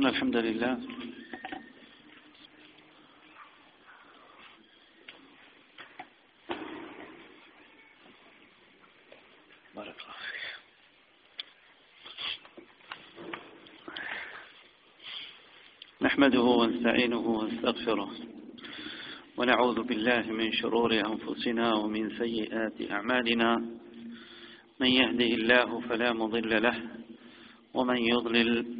إن الحمد لله. بارك الله فيك. نحمده ونستعينه ونستغفره ونعوذ بالله من شرور أنفسنا ومن سيئات أعمالنا. من يهده الله فلا مضل له ومن يضلل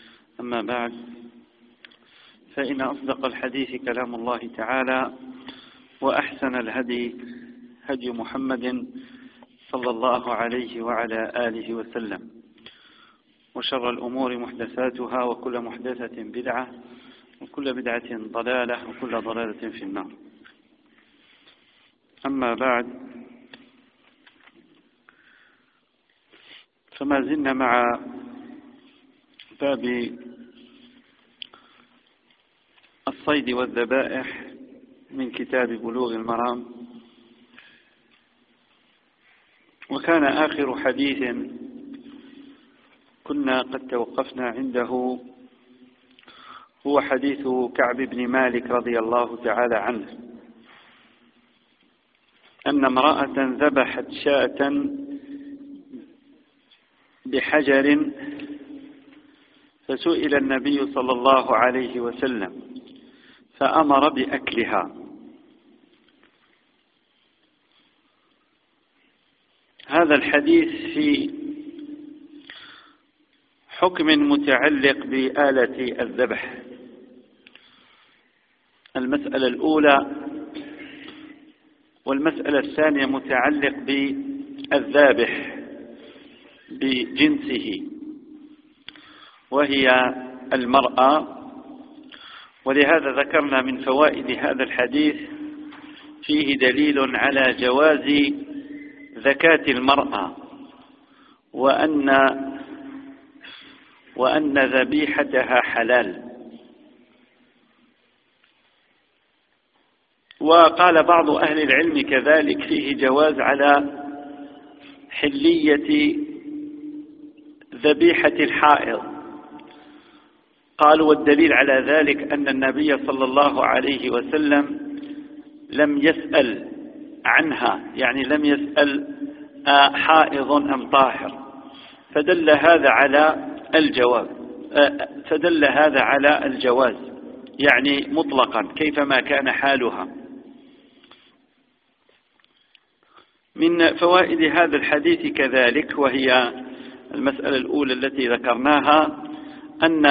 أما بعد فإن أصدق الحديث كلام الله تعالى وأحسن الهدي هدي محمد صلى الله عليه وعلى آله وسلم. وشر الأمور محدثاتها وكل محدثة بدعة وكل بدعة ضلالة وكل ضلالة في النار. أما بعد فما زلنا مع باب الصيد والذبائح من كتاب بلوغ المرام. وكان آخر حديث كنا قد توقفنا عنده هو حديث كعب بن مالك رضي الله تعالى عنه أن امرأة ذبحت شاة بحجر فسئل النبي صلى الله عليه وسلم فأمر بأكلها. هذا الحديث في حكم متعلق بآلة الذبح. المسألة الأولى والمسألة الثانية متعلق بالذابح بجنسه. وهي المرأة. ولهذا ذكرنا من فوائد هذا الحديث فيه دليل على جواز زكاة المرأة وأن وأن ذبيحتها حلال. وقال بعض أهل العلم كذلك فيه جواز على حلية ذبيحة الحائض. قالوا والدليل على ذلك أن النبي صلى الله عليه وسلم لم يسأل عنها يعني لم يسأل حائض أم طاهر. فدل هذا على الجواز فدل هذا على الجواز يعني مطلقا كيفما كان حالها. من فوائد هذا الحديث كذلك وهي المسألة الأولى التي ذكرناها أن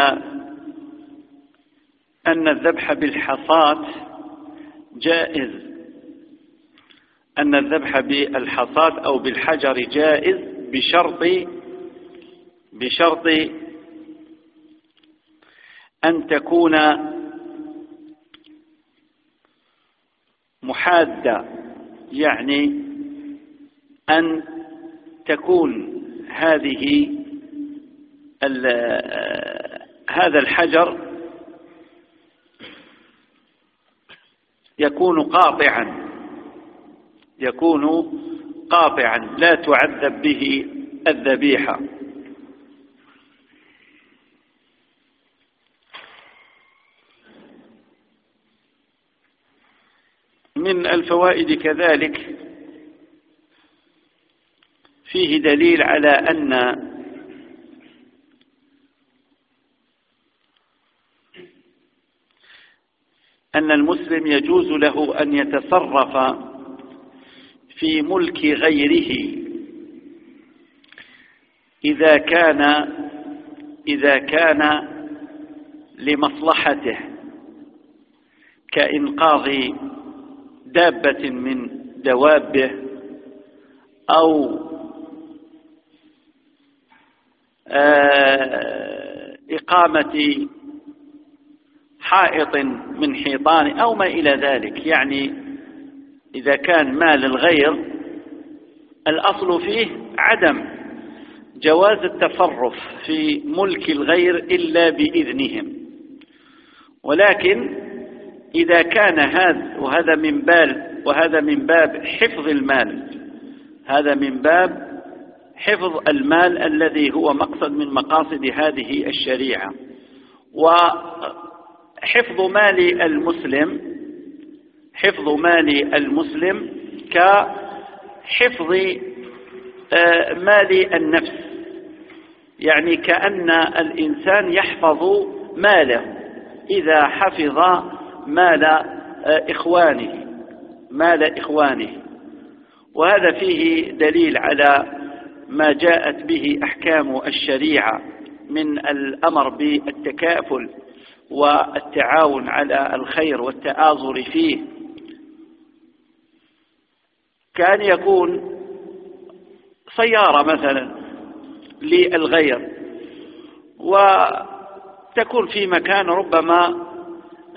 أن الذبح بالحصاة جائز. أن الذبح بالحصاة أو بالحجر جائز بشرط بشرط أن تكون محادة يعني أن تكون هذه هذا الحجر يكون قاطعا. يكون قاطعا. لا تعذب به الذبيحة. من الفوائد كذلك فيه دليل على أن أن المسلم يجوز له أن يتصرف في ملك غيره. إذا كان إذا كان لمصلحته كإنقاذ دابة من دوابه أو آه، إقامة حائط من حيطان أو ما إلى ذلك. يعني إذا كان مال الغير الأصل فيه عدم جواز التصرف في ملك الغير إلا بإذنهم. ولكن إذا كان هذا وهذا من باب وهذا من باب حفظ المال. هذا من باب حفظ المال الذي هو مقصد من مقاصد هذه الشريعة. وحفظ مال المسلم حفظ مال المسلم كحفظ آه، مال النفس. يعني كأن الإنسان يحفظ ماله إذا حفظ مال آه، إخوانه مال إخوانه. وهذا فيه دليل على ما جاءت به أحكام الشريعة من الأمر بالتكافل. والتعاون على الخير والتآزر فيه. كان يكون سيارة مثلا للغير وتكون في مكان ربما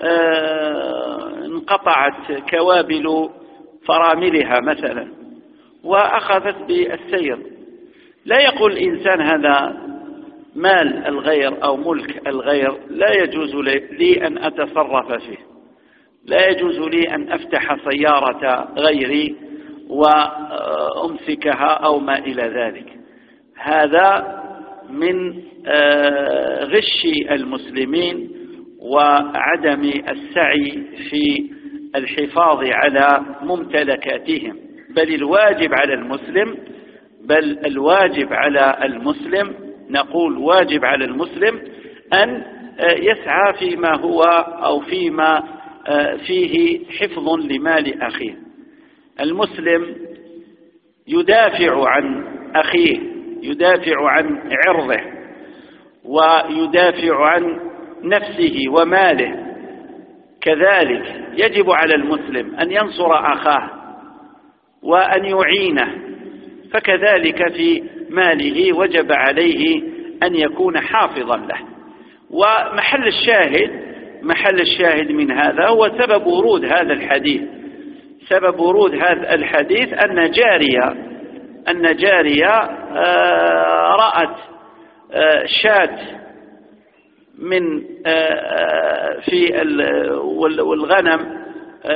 آه، انقطعت كوابل فراملها مثلا وأخذت بالسير. لا يقول الإنسان هذا مال الغير أو ملك الغير لا يجوز لي أن أتصرف فيه. لا يجوز لي أن أفتح سيارة غيري وأمسكها أو ما إلى ذلك. هذا من آه، غش المسلمين وعدم السعي في الحفاظ على ممتلكاتهم. بل الواجب على المسلم بل الواجب على المسلم نقول واجب على المسلم أن يسعى فيما هو أو فيما فيه حفظ لمال أخيه. المسلم يدافع عن أخيه يدافع عن عرضه ويدافع عن نفسه وماله. كذلك يجب على المسلم أن ينصر أخاه وأن يعينه. فكذلك في ماله وجب عليه أن يكون حافظا له. ومحل الشاهد محل الشاهد من هذا هو سبب ورود هذا الحديث. سبب ورود هذا الحديث أن جارية أن جارية آه، رأت آه، شاة من آه، في والغنم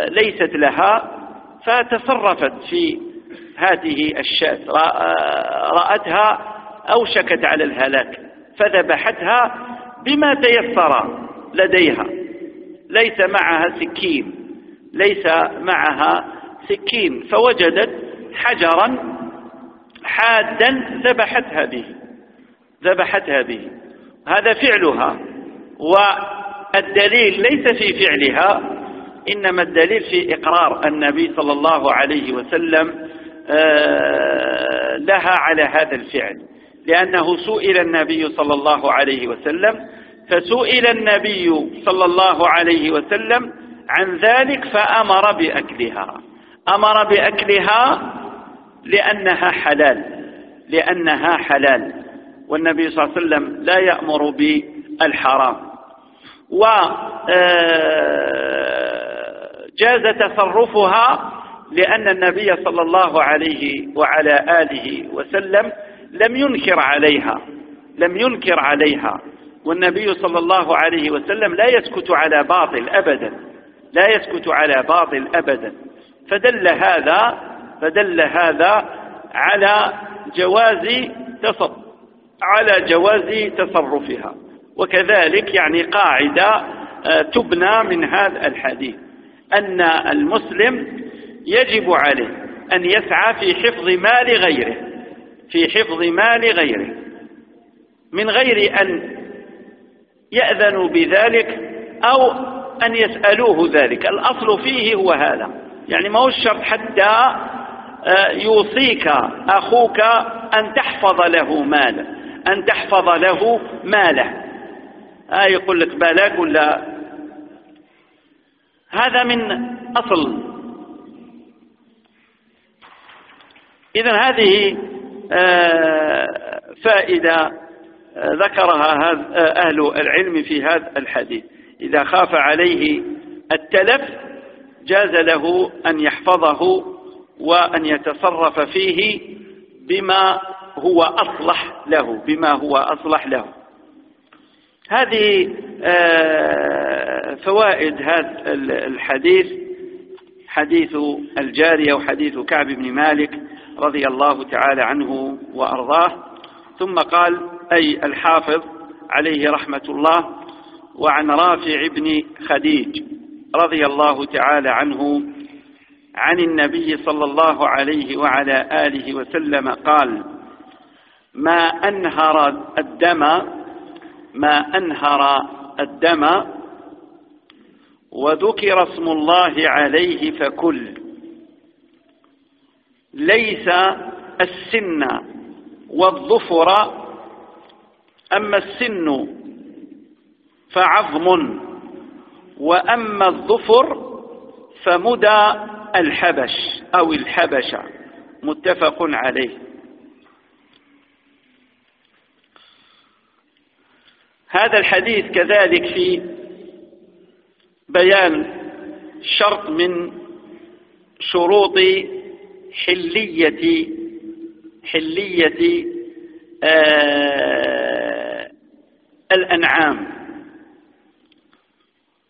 ليست لها فتصرفت في هذه الشاة رأتها أوشكت على الهلاك فذبحتها بما تيسر لديها. ليس معها سكين ليس معها سكين فوجدت حجرا حادا ذبحتها به ذبحتها به. هذا فعلها والدليل ليس في فعلها إنما الدليل في إقرار النبي صلى الله عليه وسلم لها على هذا الفعل. لأنه سئل النبي صلى الله عليه وسلم فسئل النبي صلى الله عليه وسلم عن ذلك فأمر بأكلها. أمر بأكلها لأنها حلال لأنها حلال. والنبي صلى الله عليه وسلم لا يأمر بالحرام. وجاز آه، تصرفها لأن النبي صلى الله عليه وعلى آله وسلم لم ينكر عليها لم ينكر عليها. والنبي صلى الله عليه وسلم لا يسكت على باطل أبدا لا يسكت على باطل أبدا. فدل هذا فدل هذا على جواز تصرف على جواز تصرفها. وكذلك يعني قاعدة آه، تبنى من هذا الحديث. أن المسلم يجب عليه أن يسعى في حفظ مال غيره في حفظ مال غيره من غير أن يأذنوا بذلك أو أن يسألوه ذلك. الأصل فيه هو هذا. يعني ما هو الشرط حتى آه، يوصيك أخوك أن تحفظ له ماله أن تحفظ له ماله. آه يقول لك بالك ولا؟ هذا من أصل إذا هذه آه، فائدة آه، ذكرها أهل العلم في هذا الحديث. إذا خاف عليه التلف جاز له أن يحفظه وأن يتصرف فيه بما هو أصلح له بما هو أصلح له. هذه آه، فوائد هذا الحديث حديث الجارية وحديث كعب بن مالك. رضي الله تعالى عنه وأرضاه ثم قال أي الحافظ عليه رحمة الله وعن رافع بن خديج رضي الله تعالى عنه عن النبي صلى الله عليه وعلى آله وسلم قال ما أنهر الدم ما أنهر الدم وذكر اسم الله عليه فكل. ليس السن والظفر أما السن فعظم وأما الظفر فمدى الحبش أو الحبشة متفق عليه. هذا الحديث كذلك في بيان شرط من شروط حلية حلية آه الأنعام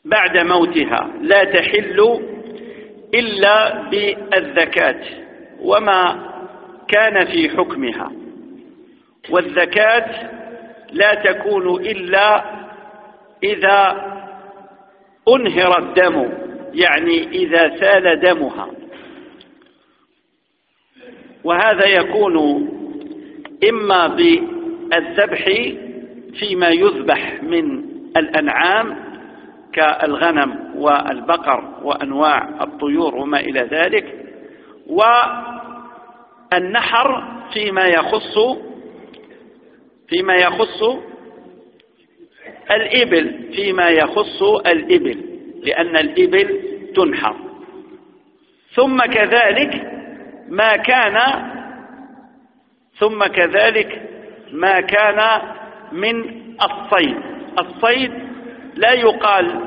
بعد موتها. لا تحل إلا بالذكاة وما كان في حكمها. والذكاة لا تكون إلا إذا أنهر الدم يعني إذا سال دمها. وهذا يكون إما بالذبح فيما يذبح من الأنعام كالغنم والبقر وأنواع الطيور وما إلى ذلك والنحر فيما يخص فيما يخص الإبل فيما يخص الإبل لأن الإبل تنحر. ثم كذلك ما كان ثم كذلك ما كان من الصيد. الصيد لا يقال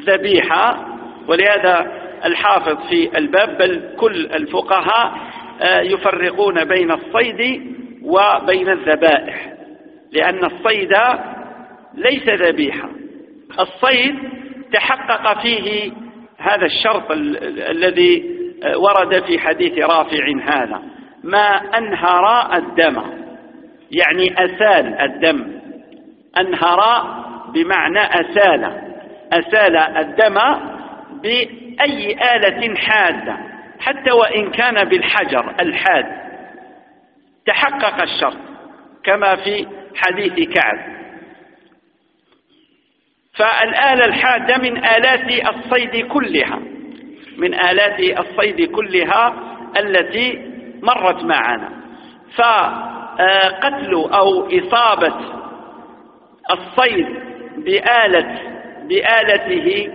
ذبيحة ولهذا الحافظ في الباب بل كل الفقهاء آه، يفرقون بين الصيد وبين الذبائح لأن الصيد ليس ذبيحة. الصيد تحقق فيه هذا الشرط الذي ورد في حديث رافع هذا ما أنهر الدم يعني أسال الدم أنهر بمعنى أسال أسال الدم بأي آلة حادة حتى وإن كان بالحجر الحاد. تحقق الشرط كما في حديث كعب. فالآلة الحادة من آلات الصيد كلها. من آلات الصيد كلها التي مرت معنا. فقتل أو إصابة الصيد بآلة بآلته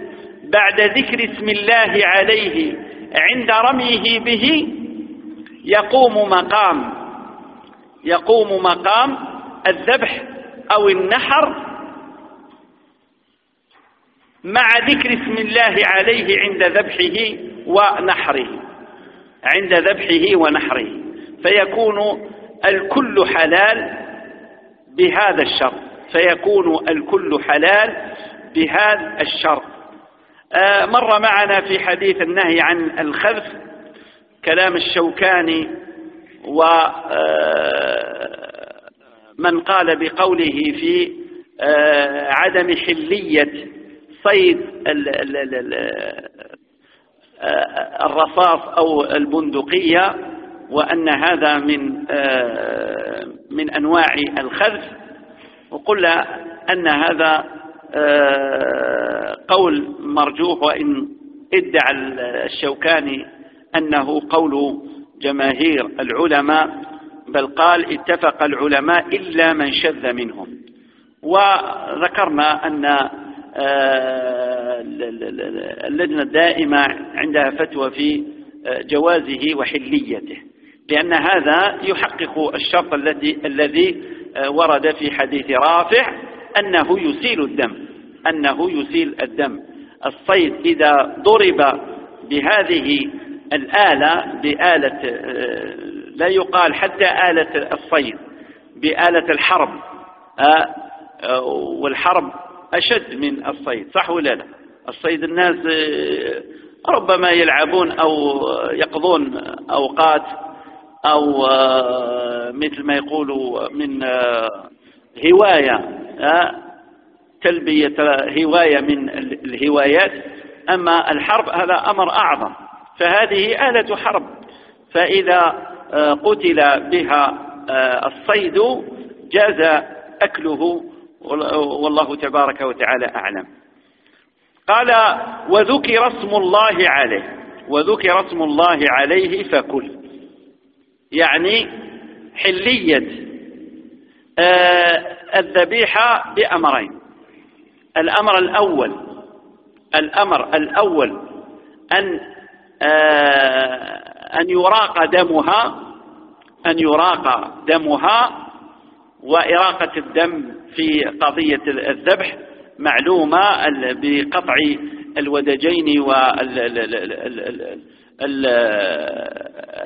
بعد ذكر اسم الله عليه عند رميه به يقوم مقام يقوم مقام الذبح أو النحر مع ذكر اسم الله عليه عند ذبحه ونحره. عند ذبحه ونحره. فيكون الكل حلال بهذا الشرط. فيكون الكل حلال بهذا الشرط. آه مر معنا في حديث النهي عن الخذف كلام الشوكاني ومن آه، قال بقوله في آه، عدم حلية صيد الرصاص أو البندقية وأن هذا من آه، من أنواع الخذف وقلنا أن هذا آه، قول مرجوح وإن ادعى الشوكاني أنه قول جماهير العلماء بل قال اتفق العلماء إلا من شذ منهم. وذكرنا أن آه، اللجنة الدائمة عندها فتوى في آه، جوازه وحليته لأن هذا يحقق الشرط الذي الذي آه، ورد في حديث رافع أنه يسيل الدم أنه يسيل الدم. الصيد إذا ضرب بهذه الآلة بآلة لا يقال حتى آلة الصيد بآلة الحرب والحرب أشد من الصيد صح ولا لا؟ الصيد الناس آه، ربما يلعبون أو يقضون أوقات أو آه، مثل ما يقولوا من آه، هواية تلبية هواية من الهوايات. أما الحرب هذا أمر أعظم فهذه آلة حرب. فإذا قتل بها الصيد جاز أكله والله تبارك وتعالى أعلم. قال وذكر اسم الله عليه وذكر اسم الله عليه فكل. يعني حلية آه الذبيحة بأمرين. الأمر الأول الأمر الأول أن آه أن يراق دمها أن يراق دمها وإراقة الدم في قضية الذبح معلومة بقطع الودجين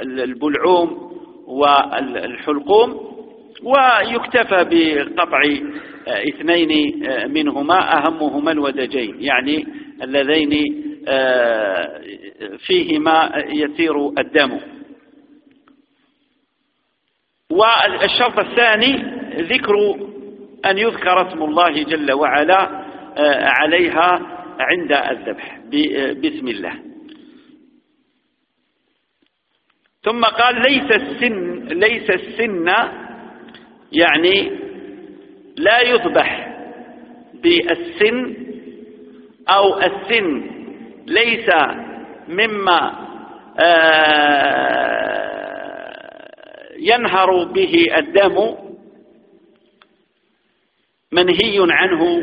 والبلعوم والحلقوم ويكتفى بقطع اثنين منهما أهمهما الودجين يعني اللذين فيهما يسير الدم. والشرط الثاني ذكر أن يذكر اسم الله جل وعلا آه، عليها عند الذبح بسم الله. ثم قال ليس السن ليس السن يعني لا يذبح بالسن أو السن ليس مما آه، ينهر به الدم منهي عنه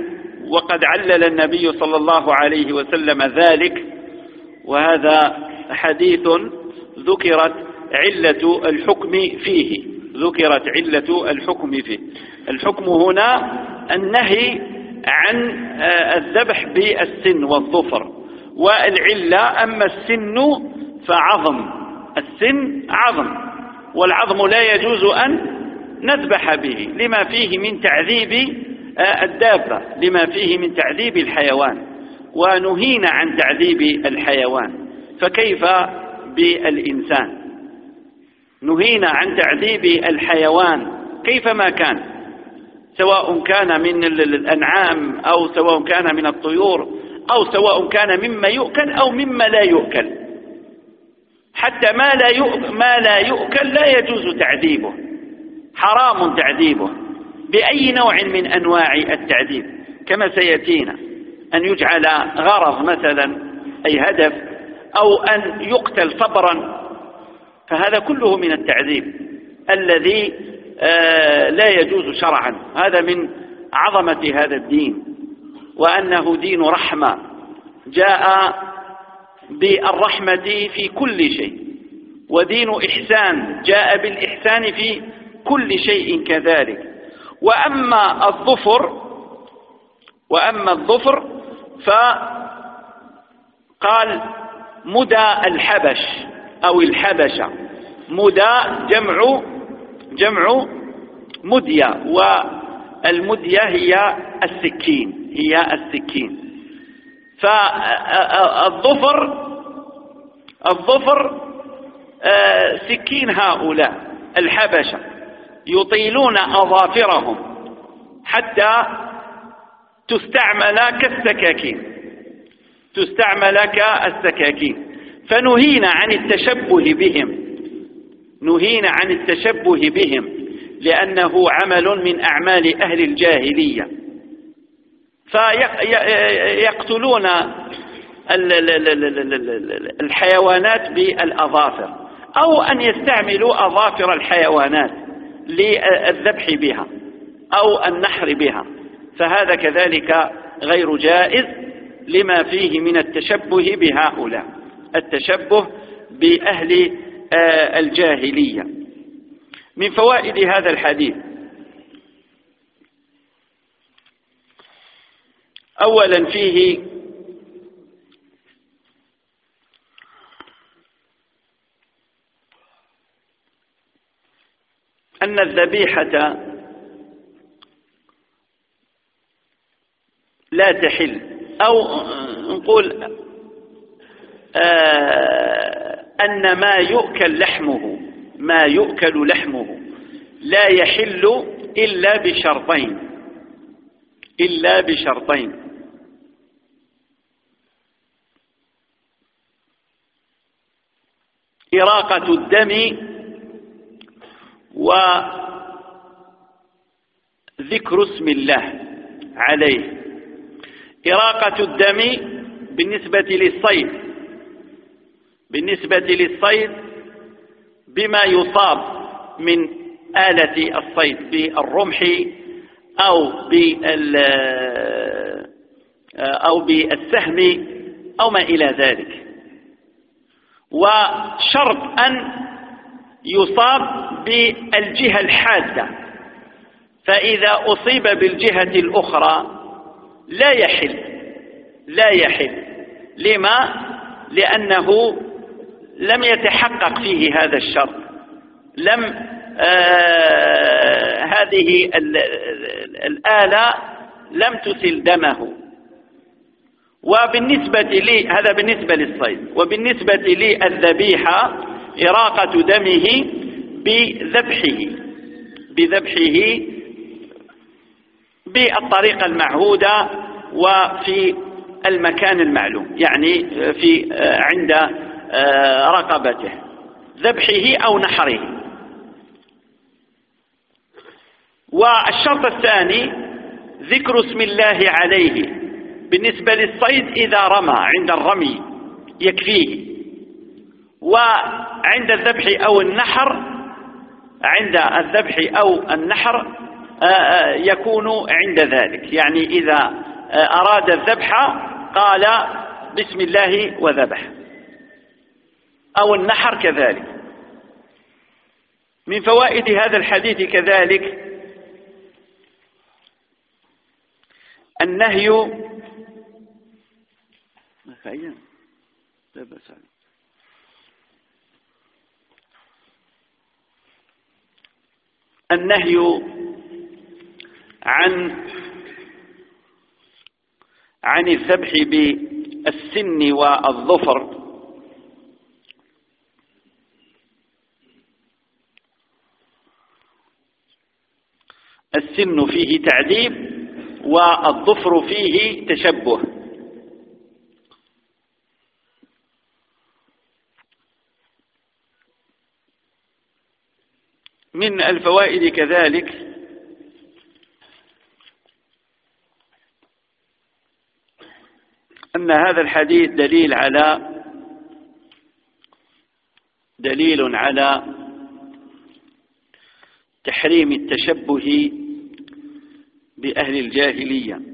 وقد علل النبي صلى الله عليه وسلم ذلك. وهذا حديث ذكرت علة الحكم فيه. ذكرت علة الحكم فيه. الحكم هنا النهي عن آه، الذبح بالسن والظفر. والعلة أما السن فعظم. السن عظم. والعظم لا يجوز أن نذبح به. لما فيه من تعذيب الدابة لما فيه من تعذيب الحيوان ونهينا عن تعذيب الحيوان. فكيف بالإنسان؟ نهينا عن تعذيب الحيوان. كيفما كان؟ سواء كان من الأنعام أو سواء كان من الطيور أو سواء كان مما يؤكل أو مما لا يؤكل. حتى ما لا يؤكل, ما لا يؤكل لا يجوز تعذيبه. حرام تعذيبه. بأي نوع من أنواع التعذيب؟ كما سيأتينا أن يجعل غرض مثلا أي هدف أو أن يقتل صبرا. فهذا كله من التعذيب الذي آه، لا يجوز شرعا. هذا من عظمة هذا الدين وأنه دين رحمة. جاء بالرحمة في كل شيء ودين إحسان. جاء بالإحسان في كل شيء كذلك. وأما الظفر وأما الظفر فقال مدى الحبش أو الحبشة مدى جمع جمع مدية والمدية هي السكين هي السكين. فالظفر الظفر آه، سكين هؤلاء الحبشة. يطيلون أظافرهم حتى تستعمل كالسكاكين. تستعمل كالسكاكين. فنهينا عن التشبه بهم. نهينا عن التشبه بهم. لأنه عمل من أعمال أهل الجاهلية. فيقتلون الحيوانات بالأظافر. أو أن يستعملوا أظافر الحيوانات. للذبح بها أو النحر بها فهذا كذلك غير جائز لما فيه من التشبه بهؤلاء التشبه بأهل آه، الجاهلية. من فوائد هذا الحديث أولا فيه أن الذبيحة لا تحل. أو نقول آه، أن ما يؤكل لحمه ما يؤكل لحمه لا يحل إلا بشرطين. إلا بشرطين. إراقة الدم وذكر اسم الله عليه. إراقة الدم بالنسبة للصيد بالنسبة للصيد بما يصاب من آلة الصيد بالرمح أو بال أو بالسهم أو ما إلى ذلك. وشرط أن يصاب بالجهة الحادة. فإذا أصيب بالجهة الأخرى لا يحل لا يحل. لما؟ لأنه لم يتحقق فيه هذا الشرط. لم آه هذه الآلة لم تسل دمه. وبالنسبة لي هذا بالنسبة للصيد. وبالنسبة للذبيحة إراقة دمه بذبحه بذبحه بالطريقة المعهودة وفي المكان المعلوم يعني في عند رقبته ذبحه أو نحره. والشرط الثاني ذكر اسم الله عليه بالنسبة للصيد إذا رمى عند الرمي يكفيه. وعند الذبح أو النحر عند الذبح أو النحر آه، آه، يكون عند ذلك. يعني إذا آه، أراد الذبح قال بسم الله وذبح. أو النحر كذلك. من فوائد هذا الحديث كذلك النهي لا بأس النهي عن عن الذبح بالسن والظفر. السن فيه تعذيب والظفر فيه تشبه. من الفوائد كذلك. أن هذا الحديث دليل على دليل على تحريم التشبه بأهل الجاهلية.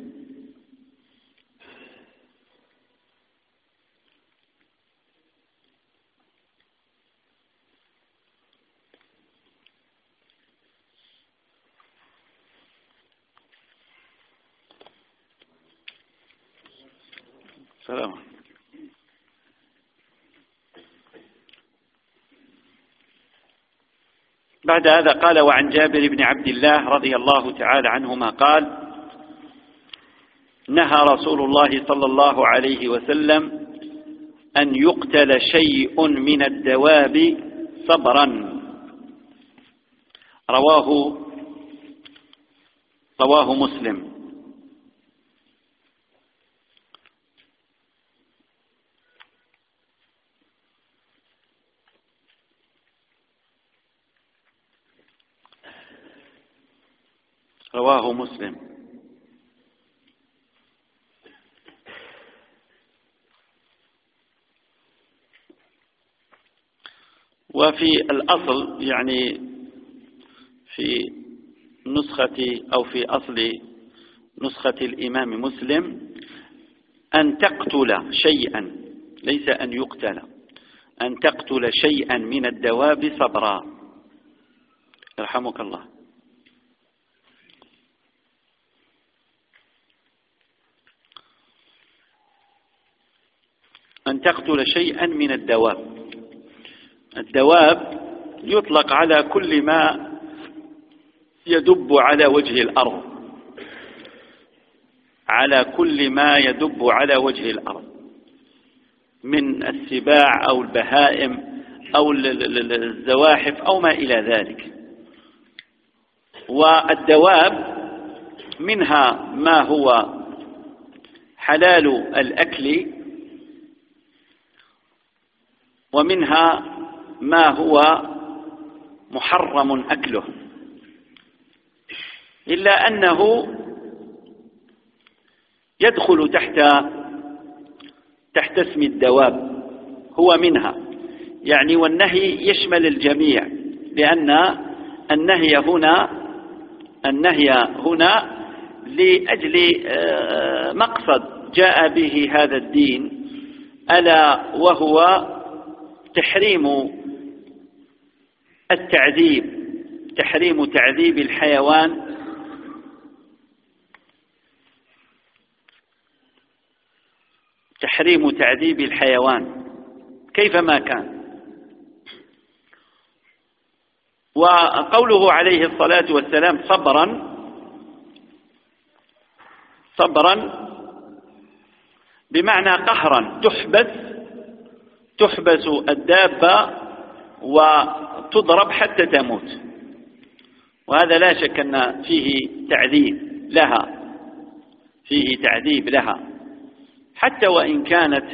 بعد هذا قال وعن جابر بن عبد الله رضي الله تعالى عنهما قال نهى رسول الله صلى الله عليه وسلم أن يقتل شيء من الدواب صبرا. رواه رواه مسلم. رواه مسلم. وفي الأصل يعني في نسخة أو في أصل نسخة الإمام مسلم أن تقتل شيئا ليس أن يقتل أن تقتل شيئا من الدواب صبرا. يرحمك الله. أن تقتل شيئا من الدواب. الدواب يطلق على كل ما يدب على وجه الأرض. على كل ما يدب على وجه الأرض. من السباع أو البهائم أو الزواحف أو ما إلى ذلك. والدواب منها ما هو حلال الأكل ومنها ما هو محرم أكله. إلا أنه يدخل تحت تحت اسم الدواب هو منها. يعني والنهي يشمل الجميع لأن النهي هنا النهي هنا لأجل آه، مقصد. جاء به هذا الدين ألا وهو تحريم التعذيب تحريم تعذيب الحيوان. تحريم تعذيب الحيوان. كيفما كان. وقوله عليه الصلاة والسلام صبرا صبرا بمعنى قهرا تحبس تحبس الدابة وتضرب حتى تموت. وهذا لا شك أن فيه تعذيب لها. فيه تعذيب لها. حتى وإن كانت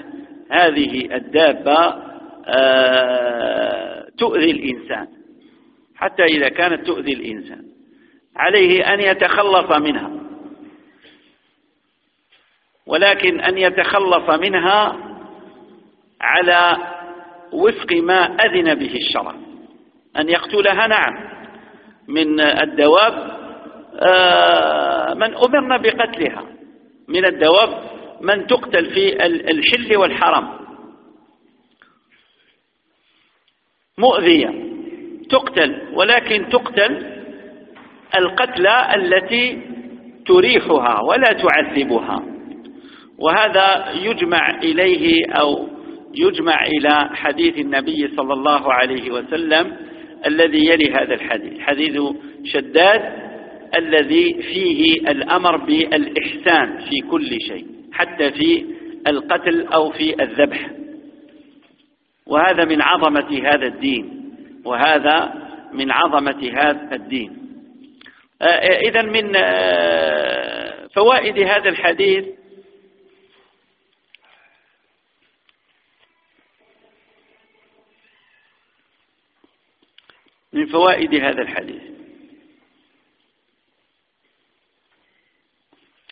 هذه الدابة آه، تؤذي الإنسان. حتى إذا كانت تؤذي الإنسان. عليه أن يتخلص منها. ولكن أن يتخلص منها على وفق ما أذن به الشرع. أن يقتلها نعم. من الدواب آه، من أمرنا بقتلها. من الدواب من تقتل في الحل والحرم. مؤذية. تقتل ولكن تقتل القتلى التي تريحها ولا تعذبها. وهذا يجمع إليه أو يجمع إلى حديث النبي صلى الله عليه وسلم الذي يلي هذا الحديث. حديث شداد الذي فيه الأمر بالإحسان في كل شيء حتى في القتل أو في الذبح. وهذا من عظمة هذا الدين وهذا من عظمة هذا الدين. آه، إذا من آه، فوائد هذا الحديث من فوائد هذا الحديث.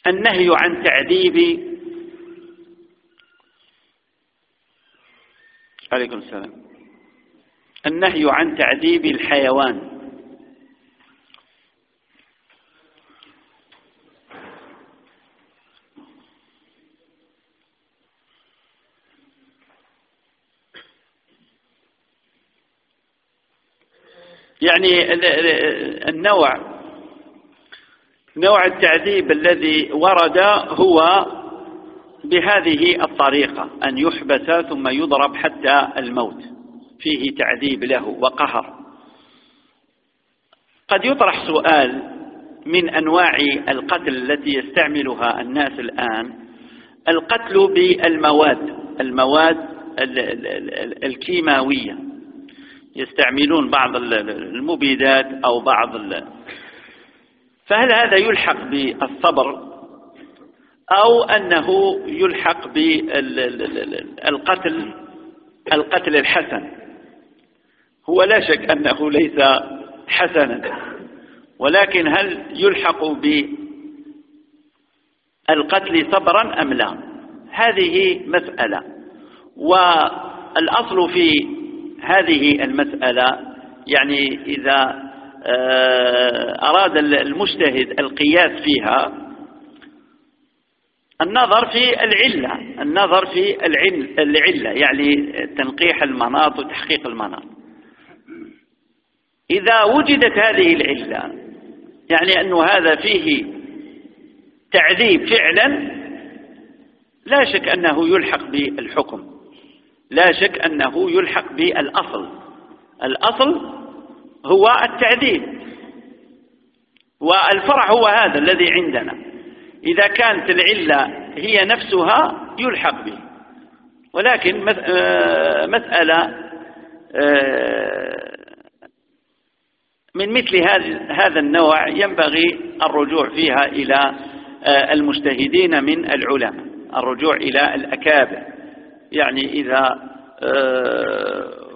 النهي عن تعذيب. عليكم السلام. النهي عن تعذيب الحيوان. يعني النوع نوع التعذيب الذي ورد هو بهذه الطريقة أن يحبس ثم يضرب حتى الموت فيه تعذيب له وقهر. قد يطرح سؤال من أنواع القتل التي يستعملها الناس الآن القتل بالمواد المواد الكيماوية. يستعملون بعض المبيدات أو بعض فهل هذا يلحق بالصبر أو أنه يلحق بالقتل القتل؟ الحسن. هو لا شك أنه ليس حسنا ولكن هل يلحق بالقتل صبرا أم لا؟ هذه مسألة. والأصل في هذه المسألة يعني إذا آه، أراد المجتهد القياس فيها النظر في العلة النظر في العلة يعني تنقيح المناط وتحقيق المناط. إذا وجدت هذه العلة يعني أن هذا فيه تعذيب فعلا لا شك أنه يلحق بالحكم. لا شك أنه يلحق بالأصل. الأصل هو التعذيب والفرع هو هذا الذي عندنا. إذا كانت العلة هي نفسها يلحق به. ولكن آه، مسألة آه، من مثل هذا النوع ينبغي الرجوع فيها إلى آه، المجتهدين من العلماء. الرجوع إلى الأكابر. يعني إذا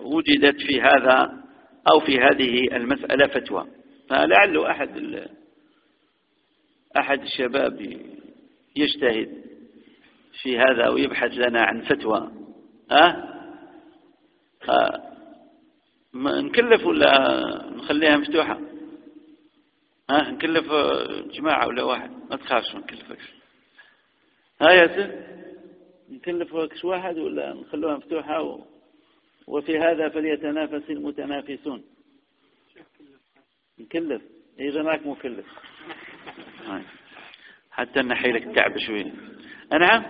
وجدت في هذا أو في هذه المسألة فتوى فلعل أحد أحد الشباب يجتهد في هذا ويبحث لنا عن فتوى أه؟ أه؟ نكلف ولا نخليها مفتوحة ها أه؟ نكلف جماعة ولا واحد ما تخافش ما نكلفكش ها يا سيد نكلف واحد ولا نخلوها مفتوحة و... وفي هذا فليتنافس المتنافسون. نكلف إذا معك مكلف. حتى نحي لك التعب شوي. نعم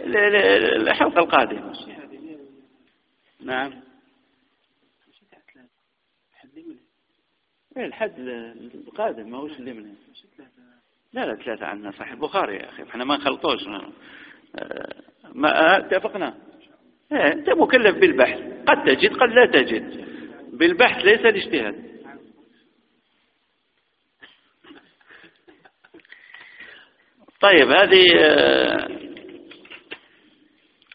الحلقة القادمة. نعم. إيه الحد القادم ما هوش اللي منه. لا لا ثلاثة عندنا صحيح البخاري يا أخي إحنا ما نخلطوش. ما اتفقنا. إيه، أنت مكلف بالبحث. قد تجد قد لا تجد. بالبحث ليس الاجتهاد. طيب هذه آه،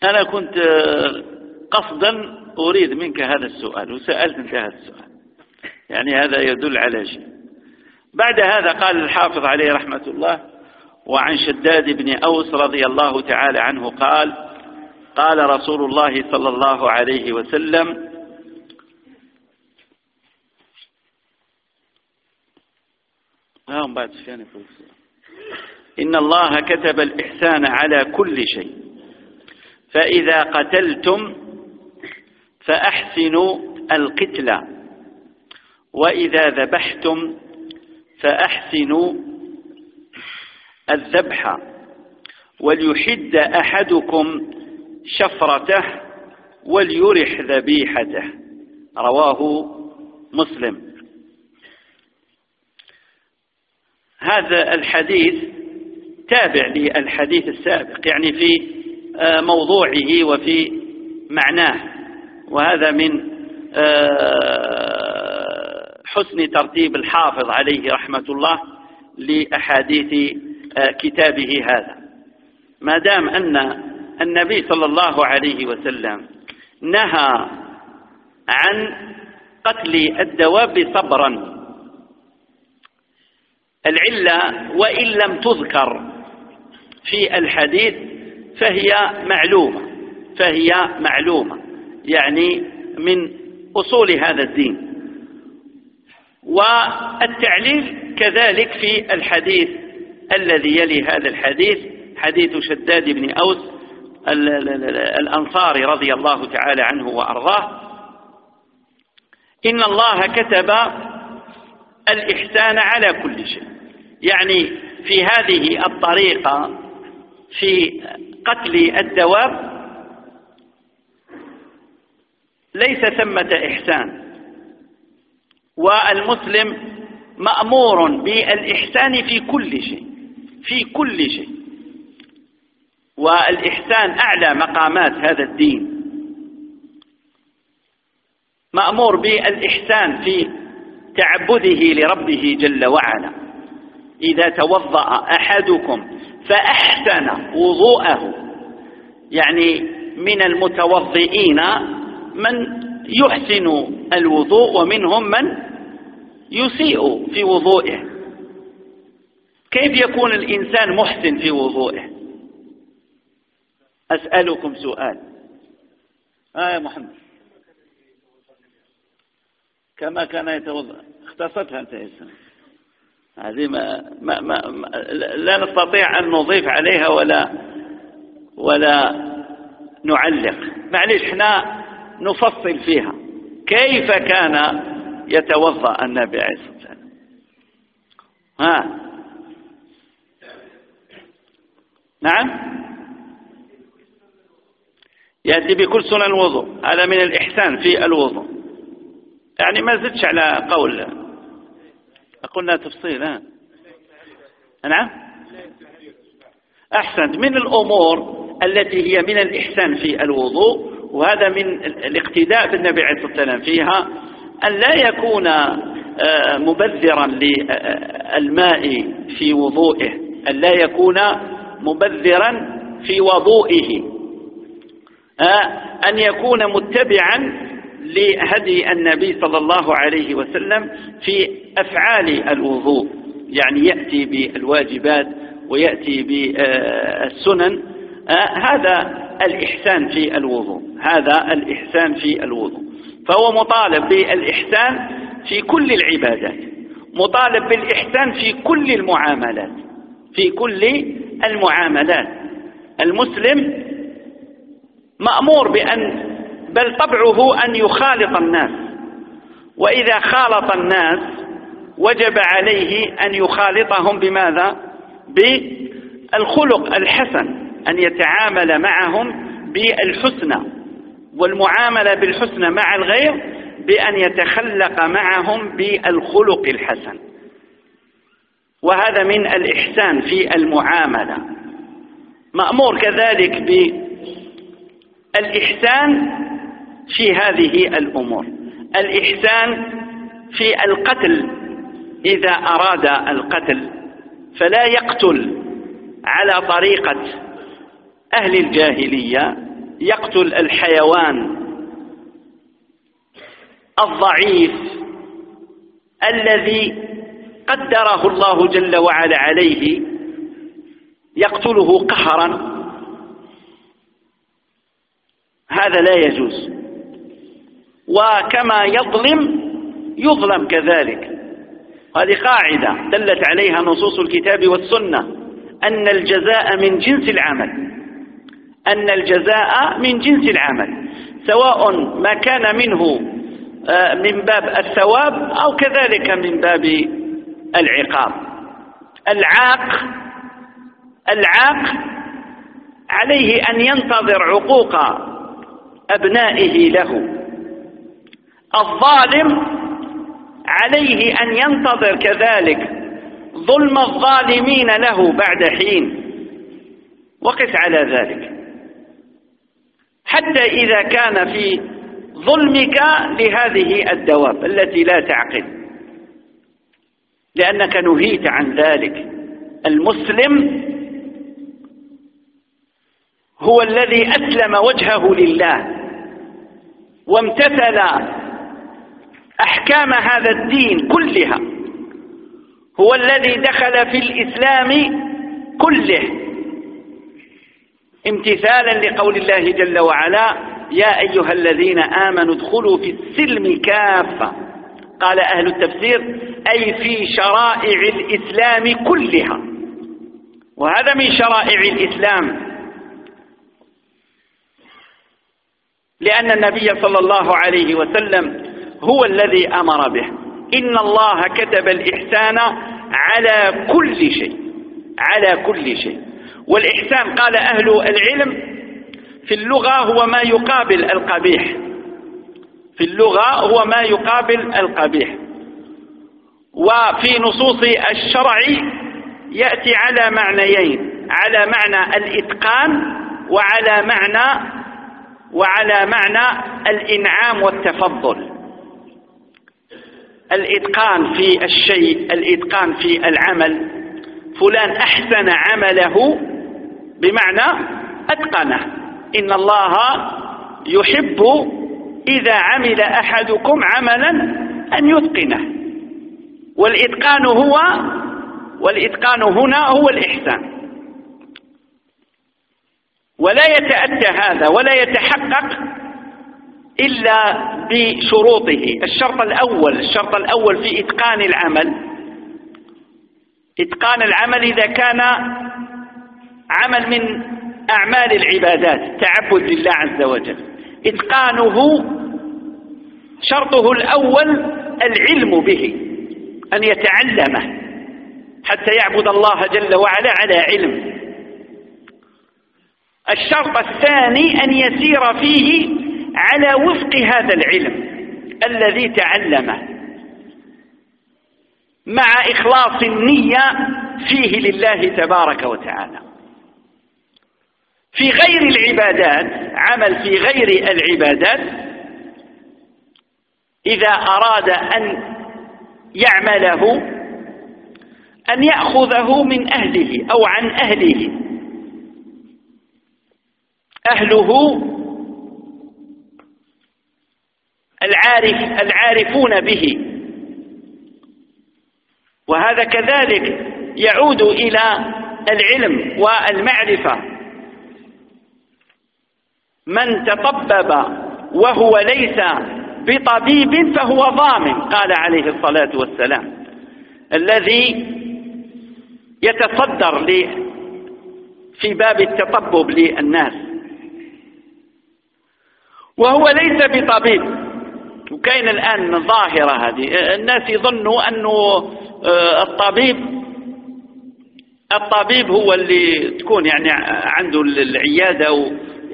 أنا كنت آه، قصدا أريد منك هذا السؤال وسألت أنت هذا السؤال. يعني هذا يدل على شيء. بعد هذا قال الحافظ عليه رحمة الله وعن شداد بن أوس رضي الله تعالى عنه قال قال رسول الله صلى الله عليه وسلم بعد إن الله كتب الإحسان على كل شيء فإذا قتلتم فأحسنوا القتلى وإذا ذبحتم فأحسنوا الذبح وليحد أحدكم شفرته وليرح ذبيحته. رواه مسلم. هذا الحديث تابع للحديث السابق يعني في آه، موضوعه وفي معناه. وهذا من آه، حسن ترتيب الحافظ عليه رحمة الله لأحاديث كتابه هذا. ما دام أن النبي صلى الله عليه وسلم نهى عن قتل الدواب صبرا العلة وإن لم تذكر في الحديث فهي معلومة فهي معلومة يعني من أصول هذا الدين. والتعليل كذلك في الحديث الذي يلي هذا الحديث حديث شداد بن أوس الأنصاري رضي الله تعالى عنه وأرضاه. إن الله كتب الإحسان على كل شيء. يعني في هذه الطريقة في قتل الدواب ليس ثمة إحسان. والمسلم مأمور بالإحسان في كل شيء. في كل شيء. والإحسان أعلى مقامات هذا الدين. مأمور بالإحسان في تعبده لربه جل وعلا. إذا توضأ أحدكم فأحسن وضوءه. يعني من المتوضئين من يحسن الوضوء ومنهم من يسيء في وضوئه. كيف يكون الإنسان محسن في وضوئه؟ أسألكم سؤال. آه يا محمد. كما كان يتوضأ. اختصتها أنت يا هذه ما, ما, ما, ما لا نستطيع أن نضيف عليها ولا ولا نعلق. معلش إحنا نفصل فيها. كيف كان يتوضأ النبي عليه الصلاة والسلام؟ ها؟ نعم. يأتي بكل سنن الوضوء. هذا من الإحسان في الوضوء. يعني ما زدش على قول. قلنا تفصيل ها. نعم. أحسنت. من الأمور التي هي من الإحسان في الوضوء وهذا من الاقتداء بالنبي عليه الصلاة والسلام فيها أن لا يكون آه، مبذرا للماء في وضوئه أن لا يكون مبذرا في وضوئه. آه، أن يكون متبعا لهدي النبي صلى الله عليه وسلم في أفعال الوضوء. يعني يأتي بالواجبات ويأتي بالسنن. آه، هذا الإحسان في الوضوء. هذا الإحسان في الوضوء. فهو مطالب بالإحسان في كل العبادات. مطالب بالإحسان في كل المعاملات. في كل المعاملات. المسلم مأمور بأن بل طبعه أن يخالط الناس. وإذا خالط الناس وجب عليه أن يخالطهم بماذا؟ بالخلق الحسن أن يتعامل معهم بالحسنى. والمعاملة بالحسنى مع الغير بأن يتخلق معهم بالخلق الحسن. وهذا من الإحسان في المعاملة. مأمور كذلك بالإحسان في هذه الأمور. الإحسان في القتل إذا أراد القتل فلا يقتل على طريقة أهل الجاهلية. يقتل الحيوان الضعيف الذي قدره الله جل وعلا عليه يقتله قهرا. هذا لا يجوز. وكما يظلم يظلم كذلك. هذه قاعدة دلت عليها نصوص الكتاب والسنة أن الجزاء من جنس العمل. أن الجزاء من جنس العمل. سواء ما كان منه آه، من باب الثواب أو كذلك من باب العقاب. العاق العاق عليه أن ينتظر عقوق أبنائه له. الظالم عليه أن ينتظر كذلك ظلم الظالمين له بعد حين. وقف على ذلك. حتى إذا كان في ظلمك لهذه الدواب التي لا تعقل. لأنك نهيت عن ذلك. المسلم هو الذي أسلم وجهه لله وامتثل أحكام هذا الدين كلها. هو الذي دخل في الإسلام كله. امتثالا لقول الله جل وعلا يا أيها الذين آمنوا ادخلوا في السلم كافة. قال أهل التفسير أي في شرائع الإسلام كلها. وهذا من شرائع الإسلام. لأن النبي صلى الله عليه وسلم هو الذي أمر به. إن الله كتب الإحسان على كل شيء على كل شيء. والإحسان قال أهل العلم في اللغة هو ما يقابل القبيح. في اللغة هو ما يقابل القبيح. وفي نصوص الشرع يأتي على معنيين على معنى الإتقان وعلى معنى وعلى معنى الإنعام والتفضل. الإتقان في الشيء الإتقان في العمل فلان أحسن عمله بمعنى أتقنه. إن الله يحب إذا عمل أحدكم عملا أن يتقنه. والإتقان هو والإتقان هنا هو الإحسان. ولا يتأتى هذا ولا يتحقق إلا بشروطه. الشرط الأول الشرط الأول في إتقان العمل. إتقان العمل إذا كان عمل من أعمال العبادات تعبد لله عز وجل. إتقانه شرطه الأول العلم به أن يتعلمه حتى يعبد الله جل وعلا على علم. الشرط الثاني أن يسير فيه على وفق هذا العلم الذي تعلمه مع إخلاص النية فيه لله تبارك وتعالى. في غير العبادات عمل في غير العبادات إذا أراد أن يعمله أن يأخذه من أهله أو عن أهله. أهله العارف العارفون به. وهذا كذلك يعود إلى العلم والمعرفة. من تطبب وهو ليس بطبيب فهو ضامن قال عليه الصلاة والسلام. الذي يتصدر في باب التطبب للناس. وهو ليس بطبيب. وكاين الآن ظاهرة هذه. الناس يظنوا أنه آه، الطبيب الطبيب هو اللي تكون يعني عنده العيادة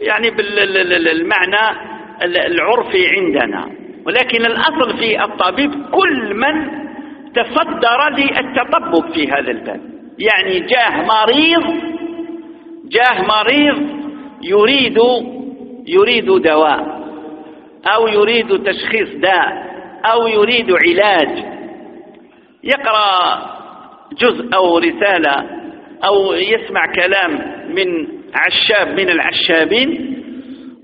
يعني بالمعنى العرفي عندنا. ولكن الأصل في الطبيب كل من تصدر للتطبب في هذا الباب. يعني جاه مريض جاه مريض يريد يريد دواء أو يريد تشخيص داء أو يريد علاج. يقرأ جزء أو رسالة أو يسمع كلام من عشاب من العشابين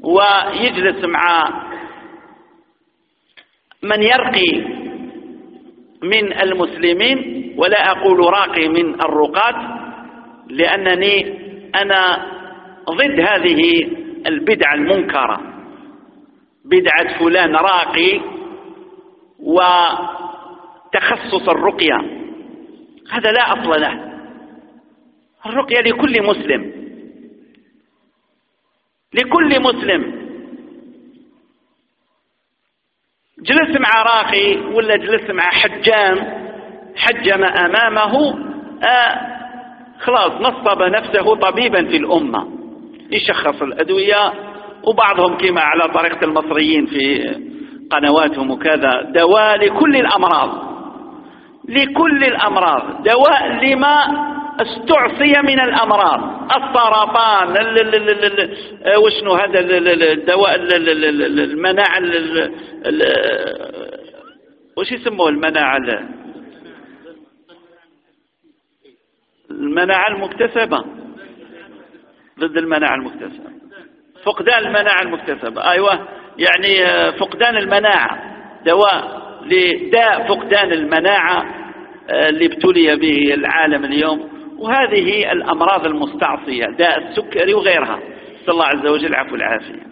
ويجلس مع من يرقي من المسلمين ولا أقول راقي من الرقاة لأنني أنا ضد هذه البدعة المنكرة. بدعة فلان راقي وتخصص الرقية. هذا لا أصل له. الرقية لكل مسلم. لكل مسلم. جلس مع راقي ولا جلس مع حجام؟ حجم أمامه آه خلاص نصب نفسه طبيبا في الأمة. يشخص الأدوية وبعضهم كما على طريقة المصريين في قنواتهم وكذا دواء لكل الأمراض. لكل الأمراض. دواء لما استعصي من الأمراض السرطان وشنو هذا الدواء المناعة وش يسموه المناعة المناعة المكتسبة ضد المناعة المكتسبة فقدان المناعة المكتسبة أيوة يعني فقدان المناعة دواء لداء فقدان المناعة آه، اللي ابتلي به العالم اليوم وهذه الأمراض المستعصية داء السكري وغيرها. صلى الله عز وجل العفو العافية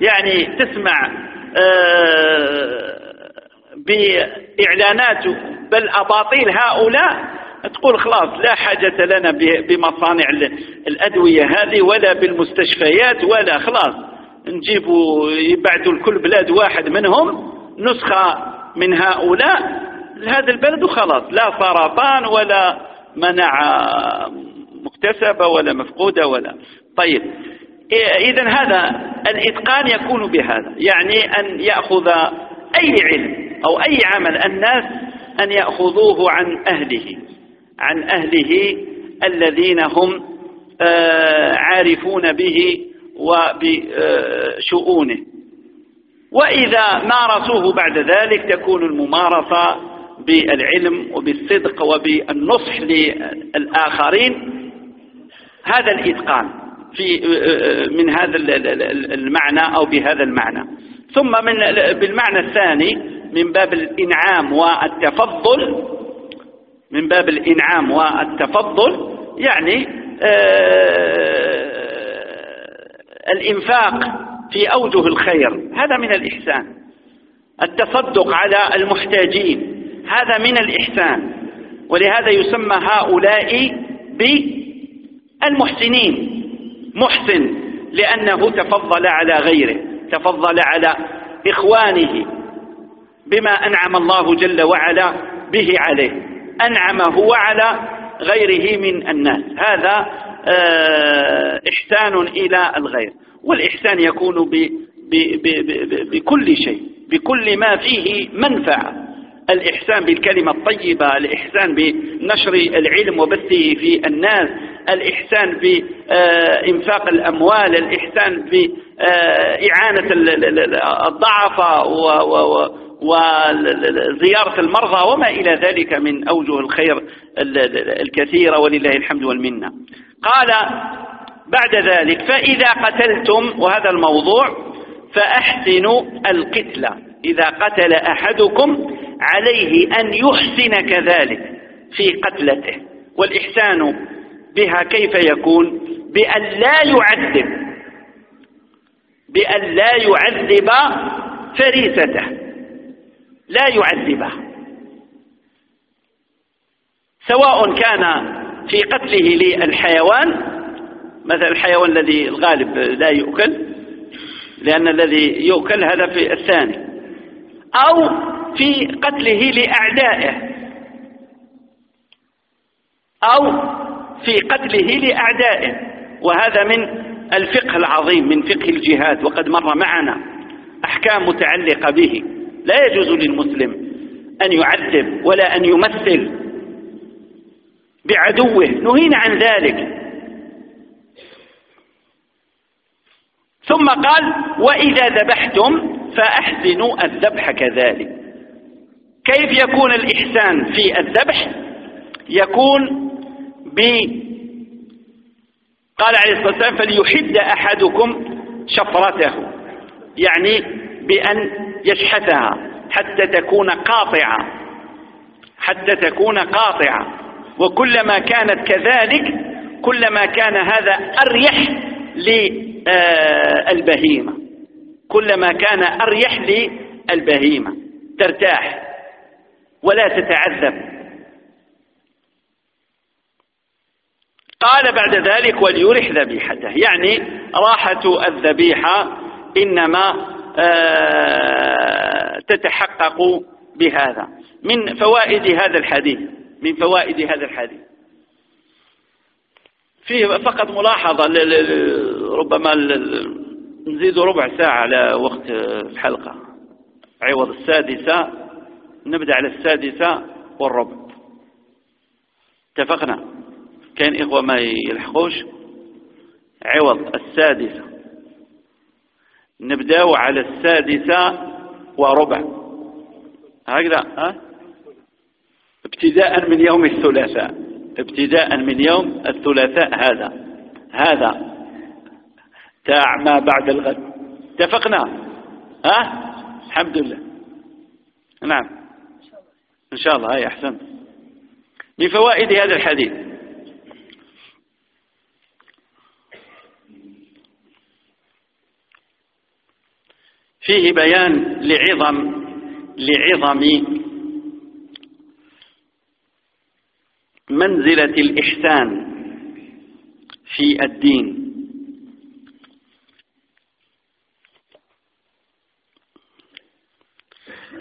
يعني تسمع آه، بإعلانات بل أباطيل هؤلاء تقول خلاص لا حاجة لنا بمصانع الأدوية هذه ولا بالمستشفيات ولا خلاص. نجيبوا يبعدوا لكل بلاد واحد منهم نسخة من هؤلاء لهذا البلد وخلاص. لا سرطان ولا مناعة مكتسبة ولا مفقودة ولا. طيب إذا هذا الإتقان يكون بهذا يعني أن يأخذ أي علم أو أي عمل الناس أن يأخذوه عن أهله عن أهله الذين هم آه، عارفون به وبشؤونه. وإذا مارسوه بعد ذلك تكون الممارسة بالعلم وبالصدق وبالنصح للآخرين هذا الإتقان في من هذا المعنى أو بهذا المعنى. ثم من بالمعنى الثاني من باب الإنعام والتفضل من باب الإنعام والتفضل يعني آه، الإنفاق في أوجه الخير هذا من الإحسان. التصدق على المحتاجين. هذا من الإحسان ولهذا يسمى هؤلاء بالمحسنين. محسن لأنه تفضل على غيره تفضل على إخوانه بما أنعم الله جل وعلا به عليه. أنعم هو على غيره من الناس. هذا آه، إحسان إلى الغير. والإحسان يكون بكل شيء بكل ما فيه منفعة. الإحسان بالكلمة الطيبة الإحسان بنشر العلم وبثه في الناس الإحسان بإنفاق الأموال الإحسان بإعانة الضعف وزيارة المرضى وما إلى ذلك من أوجه الخير الكثيرة ولله الحمد والمنة. قال بعد ذلك فإذا قتلتم وهذا الموضوع فأحسنوا القتلة. إذا قتل أحدكم عليه أن يحسن كذلك في قتلته. والإحسان بها كيف يكون؟ بأن لا يعذب. بأن لا يعذب فريسته. لا يعذبه سواء كان في قتله للحيوان مثلا الحيوان الذي الغالب لا يؤكل لأن الذي يؤكل هذا في الثاني أو في قتله لأعدائه. أو في قتله لأعدائه. وهذا من الفقه العظيم من فقه الجهاد. وقد مر معنا أحكام متعلقة به. لا يجوز للمسلم أن يعذب ولا أن يمثل بعدوه. نهينا عن ذلك. ثم قال وإذا ذبحتم فأحسنوا الذبح كذلك. كيف يكون الإحسان في الذبح؟ يكون ب قال عليه الصلاة والسلام فليحد أحدكم شفرته يعني بأن يشحتها حتى تكون قاطعة حتى تكون قاطعة وكلما كانت كذلك كلما كان هذا أريح للبهيمة كلما كان أريح للبهيمة ترتاح. ولا تتعذب. قال بعد ذلك وليرح ذبيحته. يعني راحة الذبيحة إنما آه، تتحقق بهذا. من فوائد هذا الحديث من فوائد هذا الحديث. فيه فقط ملاحظة ربما نزيد ربع ساعة على وقت الحلقة. عوض السادسة. نبدأ على السادسة والربع. اتفقنا؟ كان إخوة ما يلحقوش؟ عوض السادسة. نبدأ على السادسة وربع. هكذا ها؟ ابتداء من يوم الثلاثاء. ابتداء من يوم الثلاثاء هذا. هذا. تاع ما بعد الغد. اتفقنا؟ ها؟ الحمد لله. نعم. إن شاء الله هاي أحسن. من فوائد هذا الحديث. فيه بيان لعظم لعظم منزلة الإحسان في الدين.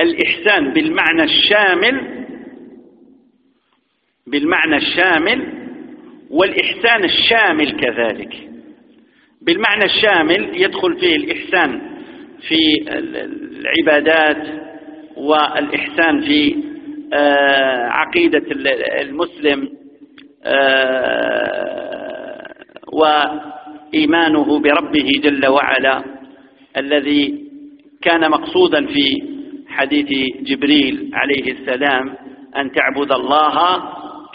الإحسان بالمعنى الشامل بالمعنى الشامل والإحسان الشامل كذلك. بالمعنى الشامل يدخل فيه الإحسان في العبادات والإحسان في آه، عقيدة المسلم آه، وإيمانه بربه جل وعلا الذي كان مقصودا في حديث جبريل عليه السلام أن تعبد الله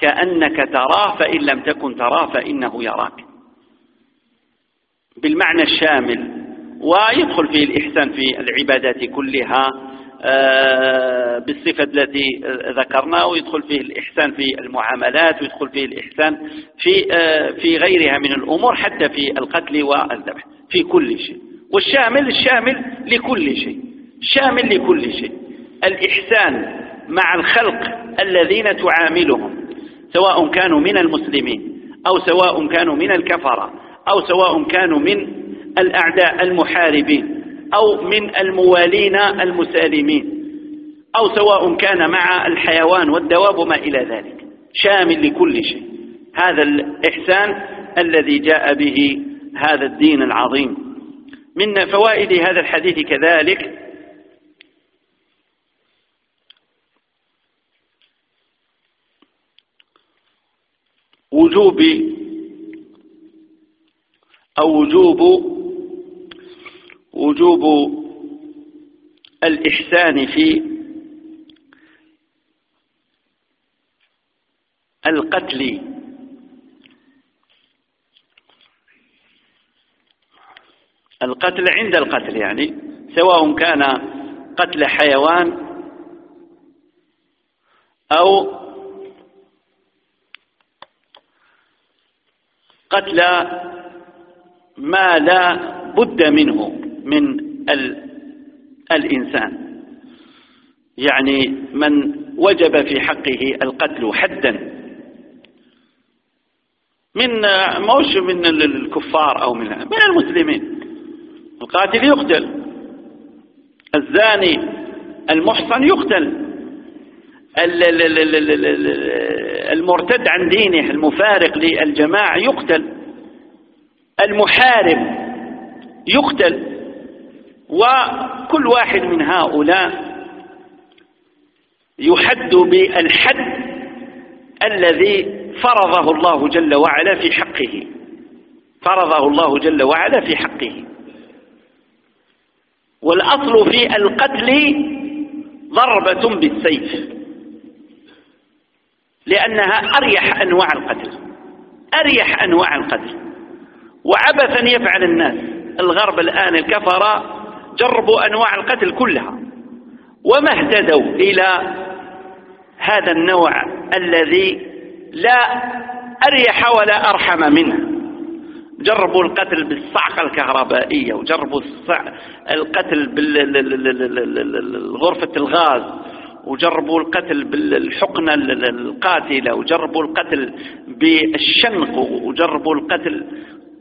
كأنك تراه فإن لم تكن تراه فإنه يراك. بالمعنى الشامل ويدخل فيه الإحسان في العبادات كلها آه، بالصفة التي ذكرنا ويدخل فيه الإحسان في المعاملات ويدخل فيه الإحسان في آه، في غيرها من الأمور حتى في القتل والذبح في كل شيء. والشامل الشامل لكل شيء. شامل لكل شيء. الإحسان مع الخلق الذين تعاملهم سواء كانوا من المسلمين أو سواء كانوا من الكفرة أو سواء كانوا من الأعداء المحاربين أو من الموالين المسالمين أو سواء كان مع الحيوان والدواب وما إلى ذلك. شامل لكل شيء. هذا الإحسان الذي جاء به هذا الدين العظيم. من فوائد هذا الحديث كذلك وجوب أو وجوب وجوب الإحسان في القتل. القتل عند القتل يعني سواء كان قتل حيوان أو قتل ما لا بد منه من الإنسان. يعني من وجب في حقه القتل حدا. من موش من الكفار أو من من المسلمين. القاتل يقتل. الزاني المحصن يقتل. المرتد عن دينه المفارق للجماعة يقتل. المحارب يقتل. وكل واحد من هؤلاء يحد بالحد الذي فرضه الله جل وعلا في حقه. فرضه الله جل وعلا في حقه. والأصل في القتل ضربة بالسيف. لأنها أريح أنواع القتل أريح أنواع القتل وعبثا يفعل الناس الغرب الآن الكفرة جربوا أنواع القتل كلها وما اهتدوا إلى هذا النوع الذي لا أريح ولا أرحم منه جربوا القتل بالصعقة الكهربائية وجربوا القتل بغرفة الغاز وجربوا القتل بالحقنة القاتلة وجربوا القتل بالشنق وجربوا القتل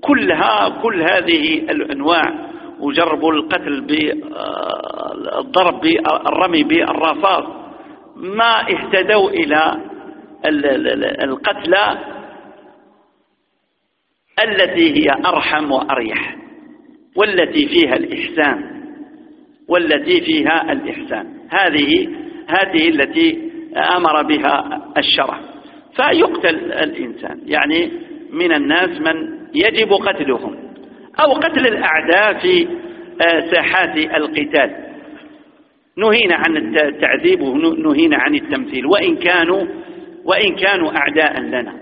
كلها كل هذه الأنواع. وجربوا القتل بالضرب بالرمي بالرصاص. ما اهتدوا إلى القتلى التي هي أرحم وأريح والتي فيها الإحسان والتي فيها الإحسان. هذه هذه التي أمر بها الشرع. فيقتل الإنسان. يعني من الناس من يجب قتلهم أو قتل الأعداء في آه، ساحات القتال. نهينا عن التعذيب ونهينا عن التمثيل. وإن كانوا وإن كانوا أعداء لنا.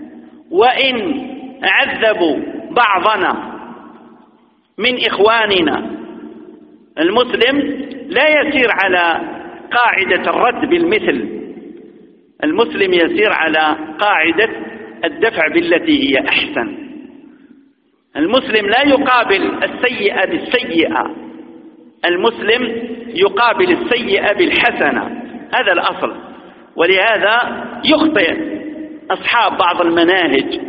وإن عذبوا بعضنا من إخواننا. المسلم لا يسير على قاعدة الرد بالمثل. المسلم يسير على قاعدة الدفع بالتي هي أحسن. المسلم لا يقابل السيئة بالسيئة. المسلم يقابل السيئة بالحسنة. هذا الأصل. ولهذا يخطئ أصحاب بعض المناهج.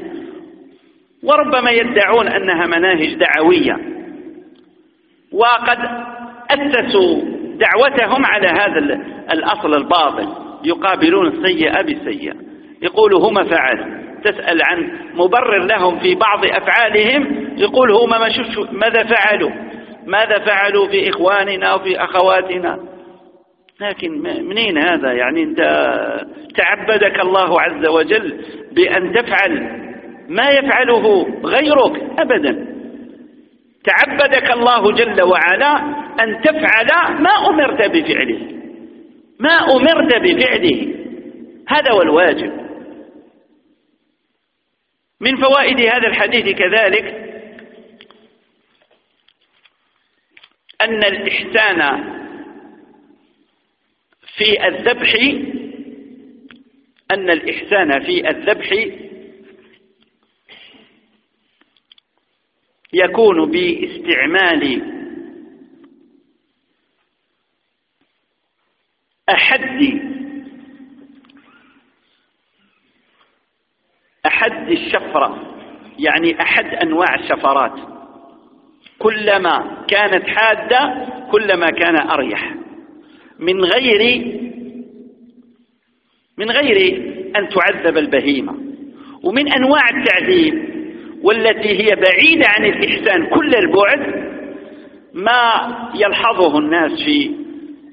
وربما يدعون أنها مناهج دعوية. وقد أسسوا دعوتهم على هذا الأصل الباطل. يقابلون السيئة بالسيئة. يقولوا هما فعل. تسأل عن مبرر لهم في بعض أفعالهم. يقول هما ماذا فعلوا؟ ماذا فعلوا في إخواننا وفي أخواتنا؟ لكن منين هذا؟ يعني أنت تعبدك الله عز وجل بأن تفعل ما يفعله غيرك أبدا. تعبدك الله جل وعلا أن تفعل ما أمرت بفعله. ما أمرت بفعله. هذا هو الواجب. من فوائد هذا الحديث كذلك أن الإحسان في الذبح أن الإحسان في الذبح يكون باستعمال أحد أحد الشفرة يعني أحد أنواع الشفرات. كلما كانت حادة كلما كان أريح. من غير من غير أن تعذب البهيمة. ومن أنواع التعذيب والتي هي بعيدة عن الإحسان كل البعد ما يلحظه الناس في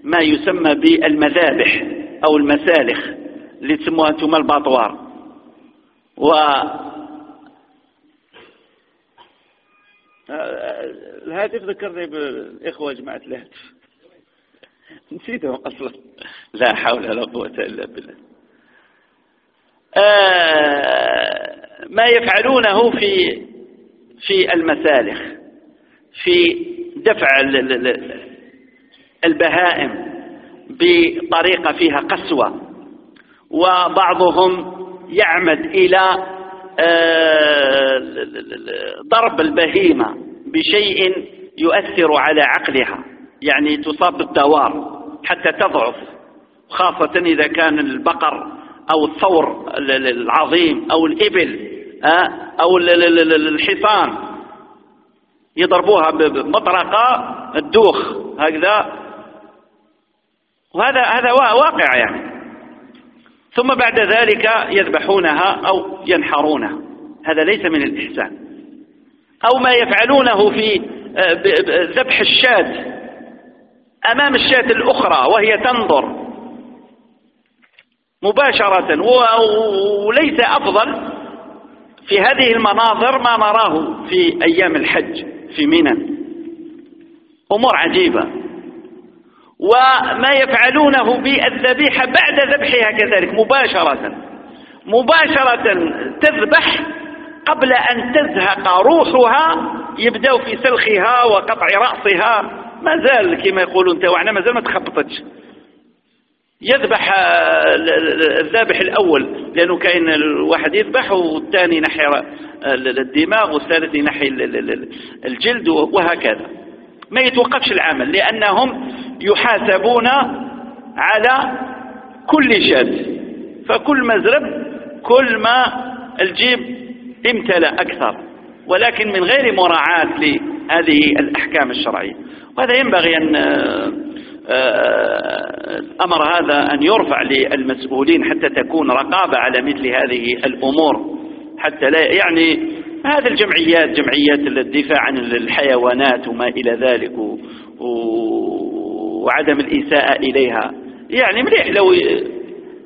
ما يسمى بالمذابح أو المسالخ اللي تسموها أنتم الباطوار. و الهاتف ذكرني بالإخوة جماعة الهاتف. نسيتهم أصلا. لا حول ولا قوة إلا بالله. آه ما يفعلونه في في المسالخ في دفع البهائم بطريقة فيها قسوة وبعضهم يعمد إلى آه، ضرب البهيمة بشيء يؤثر على عقلها يعني تصاب بالدوار حتى تضعف خاصة إذا كان البقر أو الثور العظيم أو الإبل أو الحصان يضربوها بمطرقة الدوخ هكذا وهذا هذا واقع يعني. ثم بعد ذلك يذبحونها أو ينحرونها. هذا ليس من الإحسان. أو ما يفعلونه في آه، ذبح الشاة. أمام الشاة الأخرى وهي تنظر. مباشرة وليس أفضل في هذه المناظر ما نراه في أيام الحج في منى أمور عجيبة. وما يفعلونه بالذبيحة بعد ذبحها كذلك مباشرة مباشرة تذبح قبل أن تزهق روحها يبدأ في سلخها وقطع رأسها. ما زال كما يقولون توعنا ما زال ما تخبطتش. يذبح الذابح الأول لأنه كاين الواحد يذبح والثاني ينحي الدماغ والثالث ينحي الجلد وهكذا. ما يتوقفش العمل لأنهم يحاسبون على كل شد فكل مزرب كل ما الجيب امتلأ أكثر. ولكن من غير مراعاة لهذه الأحكام الشرعية. وهذا ينبغي أن الأمر آه، هذا أن يرفع للمسؤولين حتى تكون رقابة على مثل هذه الأمور. حتى لا يعني هذه الجمعيات جمعيات الدفاع عن الحيوانات وما إلى ذلك وعدم الإساءة إليها. يعني مليح لو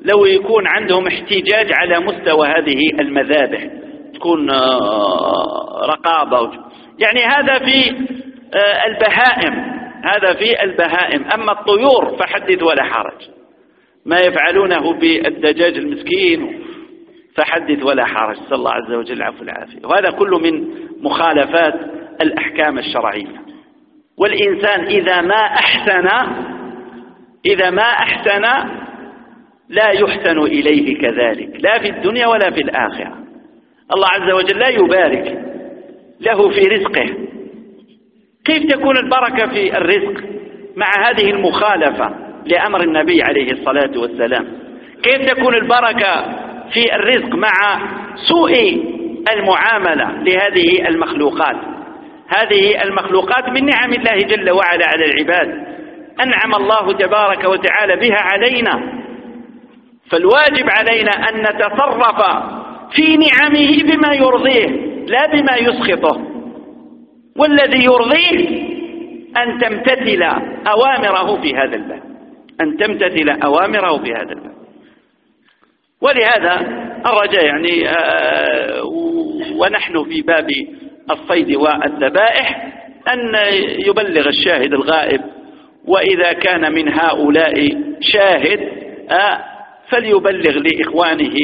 لو يكون عندهم احتجاج على مستوى هذه المذابح تكون آه، رقابة. يعني هذا في آه، البهائم. هذا في البهائم. أما الطيور فحدث ولا حرج. ما يفعلونه بالدجاج المسكين فحدث ولا حرج. صلى الله عز وجل العفو والعافية. وهذا كله من مخالفات الأحكام الشرعية. والإنسان إذا ما أحسن إذا ما أحسن لا يحسن إليه كذلك. لا في الدنيا ولا في الآخرة. الله عز وجل لا يبارك له في رزقه. كيف تكون البركة في الرزق مع هذه المخالفة لأمر النبي عليه الصلاة والسلام؟ كيف تكون البركة في الرزق مع سوء المعاملة لهذه المخلوقات. هذه المخلوقات من نعم الله جل وعلا على العباد. أنعم الله تبارك وتعالى بها علينا. فالواجب علينا أن نتصرف في نعمه بما يرضيه لا بما يسخطه. والذي يرضيه أن تمتثل أوامره في هذا الباب. أن تمتثل أوامره في هذا الباب. ولهذا الرجاء يعني آه، ونحن في باب الصيد والذبائح أن يبلغ الشاهد الغائب وإذا كان من هؤلاء شاهد آه، فليبلغ لإخوانه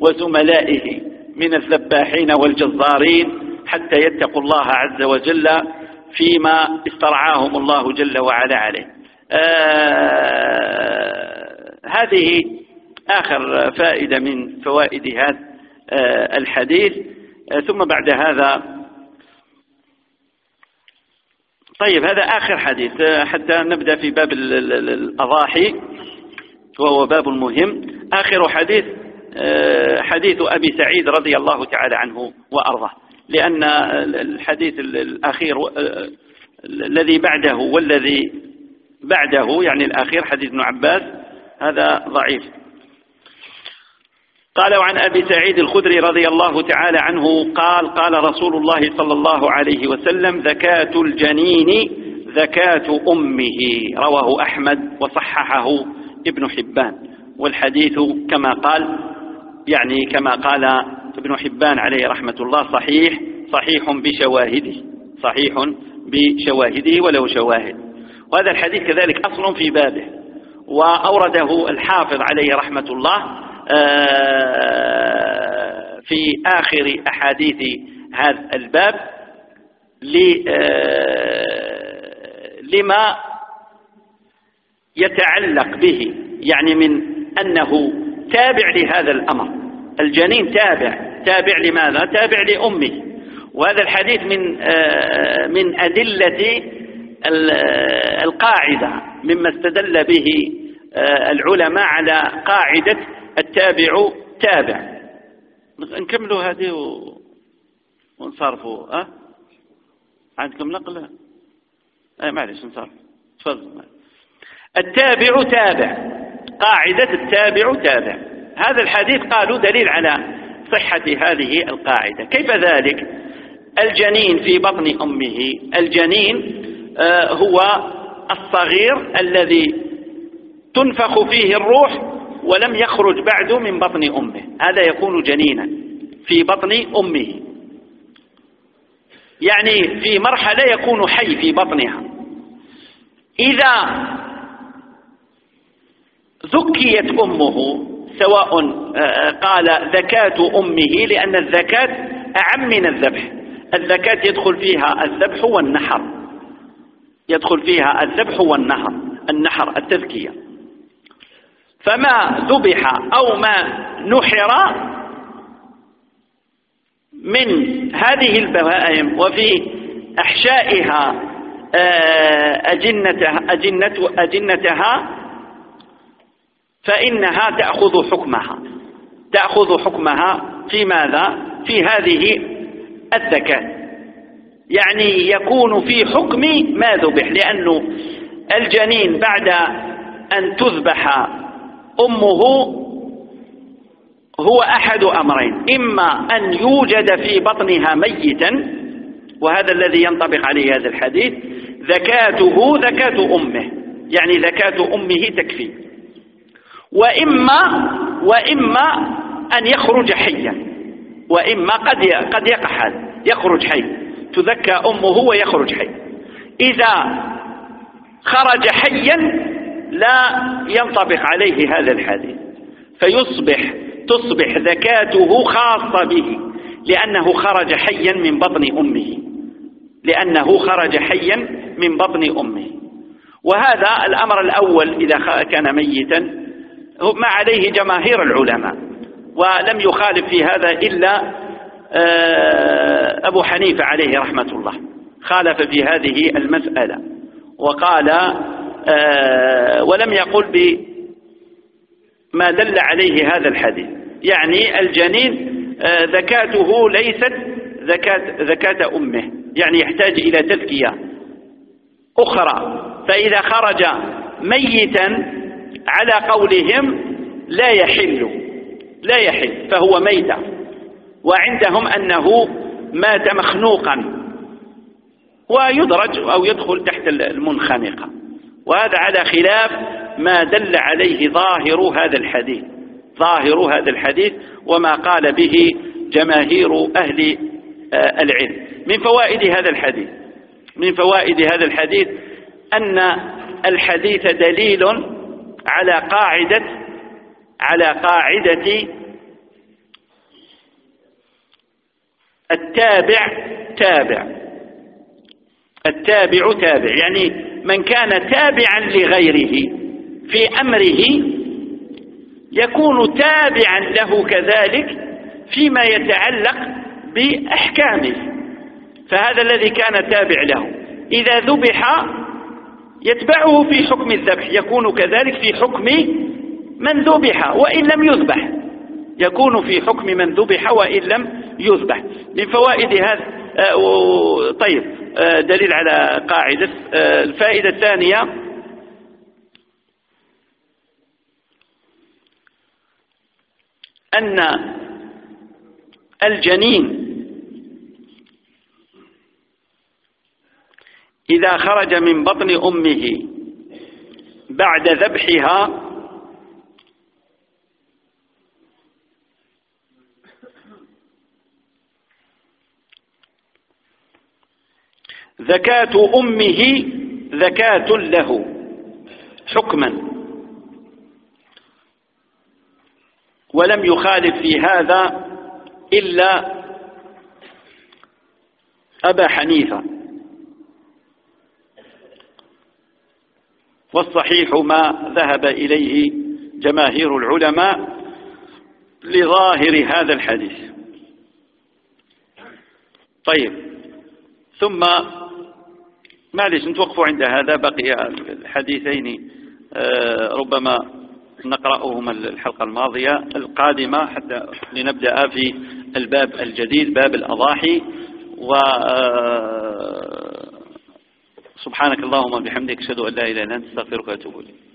وزملائه من الذباحين والجزارين حتى يتقوا الله عز وجل فيما استرعاهم الله جل وعلا عليه. آه هذه آخر فائدة من فوائد هذا آه الحديث. آه ثم بعد هذا. طيب هذا آخر حديث. آه، حتى نبدأ في باب الأضاحي وهو باب مهم. آخر حديث حديث أبي سعيد رضي الله تعالى عنه وأرضاه. لأن الحديث الأخير الذي بعده والذي بعده يعني الأخير حديث ابن عباس هذا ضعيف. قال عن أبي سعيد الخدري رضي الله تعالى عنه قال قال رسول الله صلى الله عليه وسلم زكاة الجنين زكاة أمه. رواه أحمد وصححه ابن حبان. والحديث كما قال يعني كما قال ابن حبان عليه رحمة الله صحيح صحيح بشواهده صحيح بشواهده وله شواهد. وهذا الحديث كذلك أصل في بابه. وأورده الحافظ عليه رحمة الله في آخر أحاديث هذا الباب آه، لما يتعلق به يعني من أنه تابع لهذا الأمر. الجنين تابع. تابع لماذا؟ تابع لأمه. وهذا الحديث من آه، من أدلة القاعدة مما استدل به العلماء على قاعدة التابع تابع. نكملوا هذه. ونصرفوا أه؟ عندكم نقلة؟ أه معلش نصرف. تفضل التابع تابع. قاعدة التابع تابع. هذا الحديث قالوا دليل على صحة هذه القاعدة. كيف ذلك؟ الجنين في بطن أمه. الجنين آه هو الصغير الذي تنفخ فيه الروح ولم يخرج بعد من بطن أمه. هذا يكون جنينا في بطن أمه. يعني في مرحلة يكون حي في بطنها. إذا ذكيت أمه سواء آه، قال ذكاة أمه لأن الذكاة أعم من الذبح. الذكاة يدخل فيها الذبح والنحر. يدخل فيها الذبح والنحر. النحر التذكية فما ذبح أو ما نحر من هذه البهائم وفي أحشائها آه، أجنتها, أجنة أجنتها فإنها تأخذ حكمها. تأخذ حكمها في ماذا؟ في هذه الزكاة يعني يكون في حكم ما ذبح لأنه الجنين بعد أن تذبح أمه هو أحد أمرين. إما أن يوجد في بطنها ميتا وهذا الذي ينطبق عليه هذا الحديث ذكاته ذكاة أمه. يعني ذكاة أمه تكفي. وإما وإما أن يخرج حيا. وإما قد قد يقع هذا يخرج حي. تذكى أمه ويخرج حي. إذا خرج حيا لا ينطبق عليه هذا الحديث. فيصبح تصبح زكاته خاصة به لأنه خرج حيا من بطن أمه. لأنه خرج حيا من بطن أمه. وهذا الأمر الأول إذا كان ميتا ما عليه جماهير العلماء. ولم يخالف في هذا إلا آه، أبو حنيفة عليه رحمة الله. خالف في هذه المسألة. وقال ولم يقل بما دل عليه هذا الحديث. يعني الجنين آه، زكاته ليست زكاة, زكاة أمه. يعني يحتاج إلى تزكية أخرى. فإذا خرج ميتا على قولهم لا يحل لا يحل فهو ميت. وعندهم أنه مات مخنوقا. ويدرج أو يدخل تحت المنخنقة. وهذا على خلاف ما دل عليه ظاهر هذا الحديث. ظاهر هذا الحديث وما قال به جماهير أهل آه، العلم. من فوائد هذا الحديث من فوائد هذا الحديث أن الحديث دليل على قاعدة على قاعدة التابع تابع. التابع تابع يعني من كان تابعا لغيره في أمره يكون تابعا له كذلك فيما يتعلق بأحكامه. فهذا الذي كان تابع له. إذا ذبح يتبعه في حكم الذبح يكون كذلك في حكم من ذبح وإن لم يذبح. يكون في حكم من ذبح وإن لم يذبح. من فوائد هذا آه، طيب. دليل على قاعدة. آه، الفائدة الثانية أن الجنين إذا خرج من بطن أمه بعد ذبحها زكاة أمه زكاة له. حكما. ولم يخالف في هذا إلا أبا حنيفة. والصحيح ما ذهب إليه جماهير العلماء لظاهر هذا الحديث. طيب. ثم معلش نتوقفوا عند هذا بقي الحديثين. آه، ربما نقرأهما الحلقة الماضية القادمة حتى لنبدأ في الباب الجديد باب الأضاحي. و آه، سبحانك اللهم وبحمدك أشهد أن لا إله إلا أنت أستغفرك وأتوب إليك.